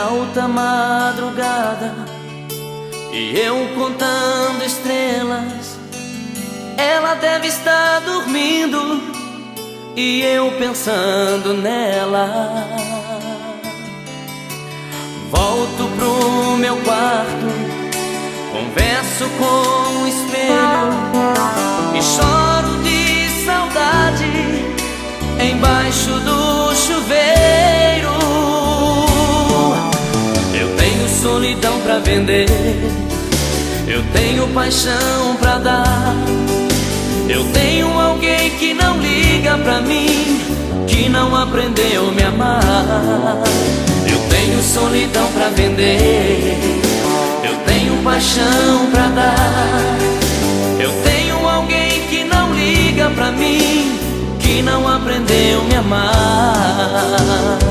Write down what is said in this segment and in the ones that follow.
alta madrugada e eu contando estrelas. Ela deve estar dormindo e eu pensando nela. Volto pro meu quarto, converso com o espelho e choro de saudade embaixo do solidão pra vender, eu tenho paixão pra dar. Eu tenho alguém que não liga pra mim, que não aprendeu a me amar. Eu tenho solidão pra vender, eu tenho paixão pra dar. Eu tenho alguém que não liga pra mim, que não aprendeu a me amar.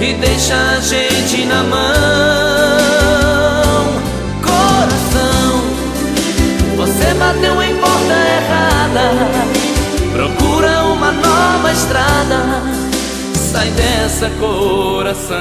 E deixa a gente na mão. Coração, você bateu em porta errada. Procura uma nova estrada. Sai dessa coração.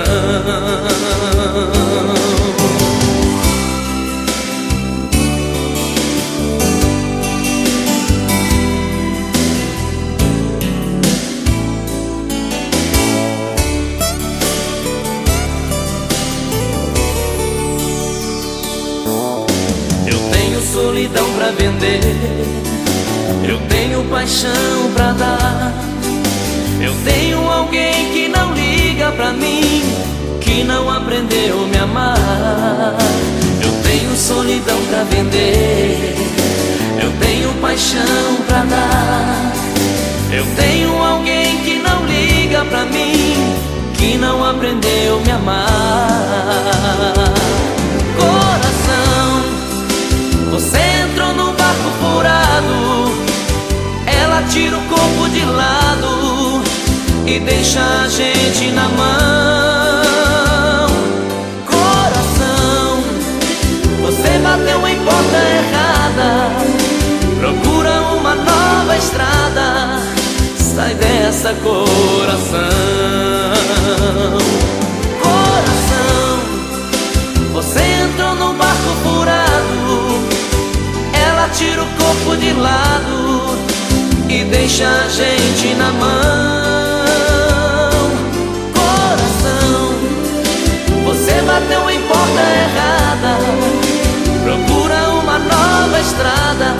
Pra vender. Eu tenho paixão pra dar. Eu tenho alguém que não liga pra mim, que não aprendeu me amar. Eu tenho solidão pra vender. Eu tenho paixão pra dar. Eu tenho alguém que não liga pra mim, que não aprendeu me amar. Tira o corpo de lado e deixa a gente na mão. Coração, você bateu em porta errada, procura uma nova estrada, sai dessa coração. Coração, você entrou no barco furado tira o corpo de lado e deixa a gente na mão. Coração, você bateu em porta errada. Procura uma nova estrada.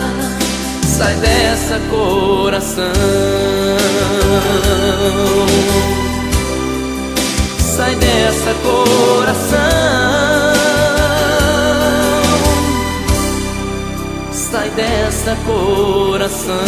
Sai dessa coração. Sai dessa coração. Coração.